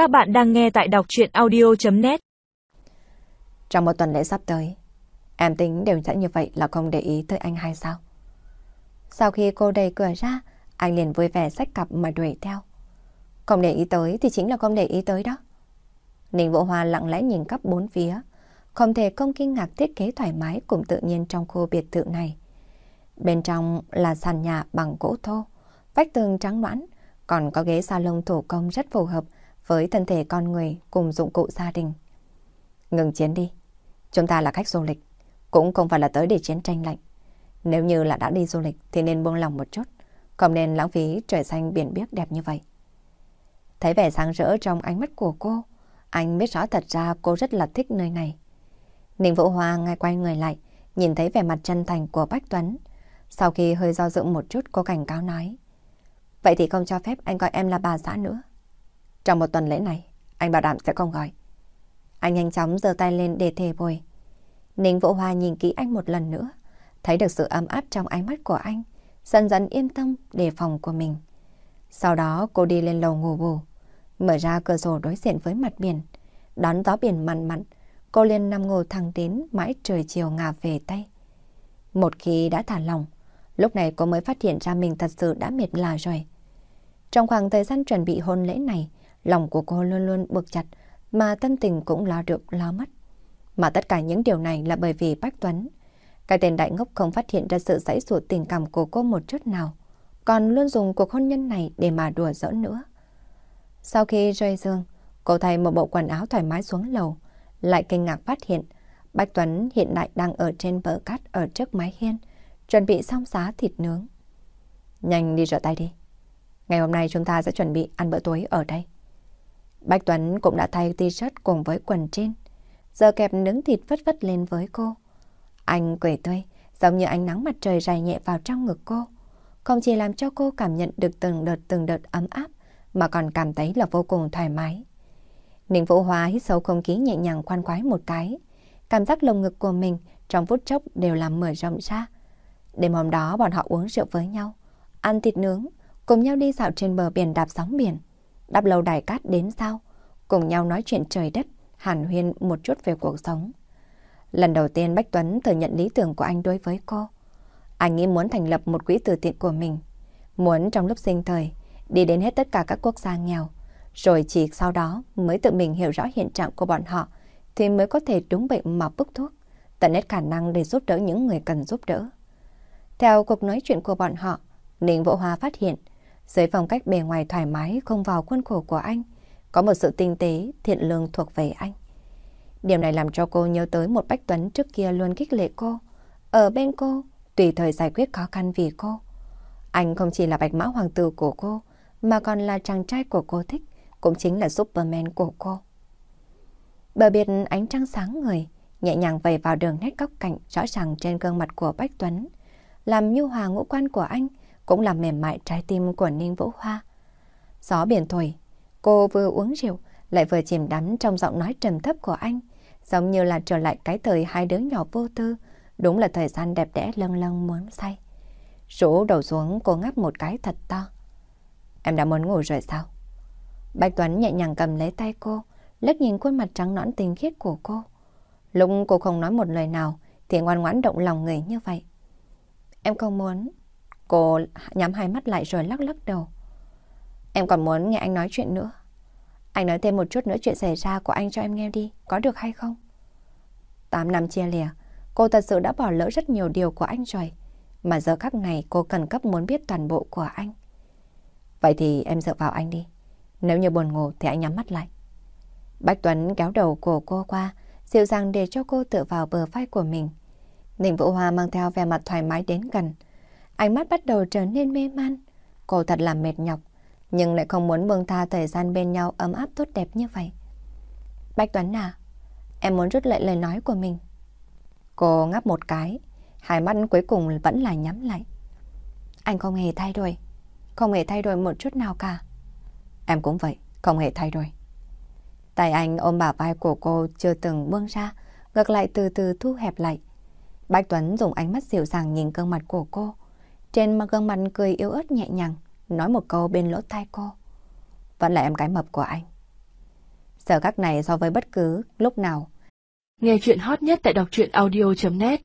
Các bạn đang nghe tại đọc chuyện audio.net Trong một tuần lễ sắp tới, em tính đều dẫn như vậy là không để ý tới anh hay sao? Sau khi cô đẩy cửa ra, anh liền vui vẻ xách cặp mà đuổi theo. Không để ý tới thì chính là không để ý tới đó. Ninh Vũ Hoa lặng lẽ nhìn khắp bốn phía, không thể không kinh ngạc thiết kế thoải mái cùng tự nhiên trong khu biệt thự này. Bên trong là sàn nhà bằng gỗ thô, vách tường trắng noãn, còn có ghế salon thủ công rất phù hợp với thân thể con người cùng dụng cụ gia đình. Ngừng chiến đi. Chúng ta là khách du lịch, cũng không phải là tới để chiến tranh lạnh. Nếu như là đã đi du lịch thì nên buông lòng một chút, không nên lãng phí trời xanh biển biếc đẹp như vậy. Thấy vẻ sáng rỡ trong ánh mắt của cô, anh biết rõ thật ra cô rất là thích nơi này. Ninh Vũ Hoa ngay quay người lại, nhìn thấy vẻ mặt chân thành của Bách Tuấn. Sau khi hơi do dự một chút cô cảnh cáo nói. Vậy thì không cho phép anh gọi em là bà xã nữa. Trong một tuần lễ này, anh bảo đảm sẽ không gọi. Anh nhanh chóng giơ tay lên để thề bồi. Ninh Vũ Hoa nhìn kỹ anh một lần nữa, thấy được sự ấm áp trong ánh mắt của anh, dần dần yên tâm đề phòng của mình. Sau đó cô đi lên lầu ngủ bù, mở ra cửa sổ đối diện với mặt biển, đón gió biển mặn mặn, cô liền nằm ngủ thẳng đến mãi trời chiều ngả về Tây. Một khi đã thả lòng, lúc này cô mới phát hiện ra mình thật sự đã mệt là rồi. Trong khoảng thời gian chuẩn bị hôn lễ này, lòng của cô luôn luôn bực chặt, mà tâm tình cũng lo được lo mất. Mà tất cả những điều này là bởi vì Bách Tuấn. Cái tên đại ngốc không phát hiện ra sự giãy ruột tình cảm của cô một chút nào, còn luôn dùng cuộc hôn nhân này để mà đùa giỡn nữa. Sau khi rơi dương, cô thay một bộ quần áo thoải mái xuống lầu, lại kinh ngạc phát hiện Bách Tuấn hiện tại đang ở trên bờ cát ở trước mái hiên, chuẩn bị xong xá thịt nướng. Nhanh đi rửa tay đi. Ngày hôm nay chúng ta sẽ chuẩn bị ăn bữa tối ở đây. Bách Tuấn cũng đã thay t-shirt cùng với quần trên. Giờ kẹp nướng thịt vất vất lên với cô. Anh cười tươi, giống như ánh nắng mặt trời rải nhẹ vào trong ngực cô. Không chỉ làm cho cô cảm nhận được từng đợt từng đợt ấm áp, mà còn cảm thấy là vô cùng thoải mái. Ninh Vũ Hoa hít sâu không khí nhẹ nhàng khoan khoái một cái. Cảm giác lồng ngực của mình trong phút chốc đều làm mở rộng ra. Đêm hôm đó bọn họ uống rượu với nhau, ăn thịt nướng, cùng nhau đi dạo trên bờ biển đạp sóng biển đáp lâu đài cát đến sao, cùng nhau nói chuyện trời đất, hàn huyên một chút về cuộc sống. Lần đầu tiên Bách Tuấn thừa nhận lý tưởng của anh đối với cô. Anh nghĩ muốn thành lập một quỹ từ thiện của mình, muốn trong lúc sinh thời đi đến hết tất cả các quốc gia nghèo, rồi chỉ sau đó mới tự mình hiểu rõ hiện trạng của bọn họ thì mới có thể đúng bệnh mà bức thuốc, tận hết khả năng để giúp đỡ những người cần giúp đỡ. Theo cuộc nói chuyện của bọn họ, Ninh Vũ Hoa phát hiện dưới phong cách bề ngoài thoải mái không vào khuôn khổ của anh, có một sự tinh tế, thiện lương thuộc về anh. Điều này làm cho cô nhớ tới một Bách Tuấn trước kia luôn khích lệ cô. Ở bên cô, tùy thời giải quyết khó khăn vì cô. Anh không chỉ là bạch mã hoàng tử của cô, mà còn là chàng trai của cô thích, cũng chính là Superman của cô. Bờ biệt ánh trăng sáng người, nhẹ nhàng vầy vào đường nét góc cạnh rõ ràng trên gương mặt của Bách Tuấn, làm nhu hòa ngũ quan của anh cũng làm mềm mại trái tim của Ninh Vũ Hoa. Gió biển thổi, cô vừa uống rượu, lại vừa chìm đắm trong giọng nói trầm thấp của anh, giống như là trở lại cái thời hai đứa nhỏ vô tư, đúng là thời gian đẹp đẽ lâng lâng muốn say. Rũ đầu xuống cô ngáp một cái thật to. Em đã muốn ngủ rồi sao? Bạch Tuấn nhẹ nhàng cầm lấy tay cô, lướt nhìn khuôn mặt trắng nõn tinh khiết của cô. Lúc cô không nói một lời nào thì ngoan ngoãn động lòng người như vậy. Em không muốn, Cô nhắm hai mắt lại rồi lắc lắc đầu. Em còn muốn nghe anh nói chuyện nữa. Anh nói thêm một chút nữa chuyện xảy ra của anh cho em nghe đi, có được hay không? Tám năm chia lìa, cô thật sự đã bỏ lỡ rất nhiều điều của anh rồi. Mà giờ khắc này cô cần cấp muốn biết toàn bộ của anh. Vậy thì em dựa vào anh đi. Nếu như buồn ngủ thì anh nhắm mắt lại. Bách Tuấn kéo đầu của cô qua, dịu dàng để cho cô tựa vào bờ vai của mình. Ninh Vũ Hoa mang theo vẻ mặt thoải mái đến gần ánh mắt bắt đầu trở nên mê man. Cô thật là mệt nhọc, nhưng lại không muốn buông tha thời gian bên nhau ấm áp tốt đẹp như vậy. Bạch Tuấn à, em muốn rút lại lời nói của mình. Cô ngáp một cái, hai mắt cuối cùng vẫn là nhắm lại. Anh không hề thay đổi, không hề thay đổi một chút nào cả. Em cũng vậy, không hề thay đổi. Tay anh ôm bả vai của cô chưa từng buông ra, ngược lại từ từ thu hẹp lại. Bạch Tuấn dùng ánh mắt dịu dàng nhìn gương mặt của cô, trên mặt gương mặt cười yếu ớt nhẹ nhàng, nói một câu bên lỗ tai cô. Vẫn là em cái mập của anh. Giờ khắc này so với bất cứ lúc nào. Nghe chuyện hot nhất tại đọc truyện audio.net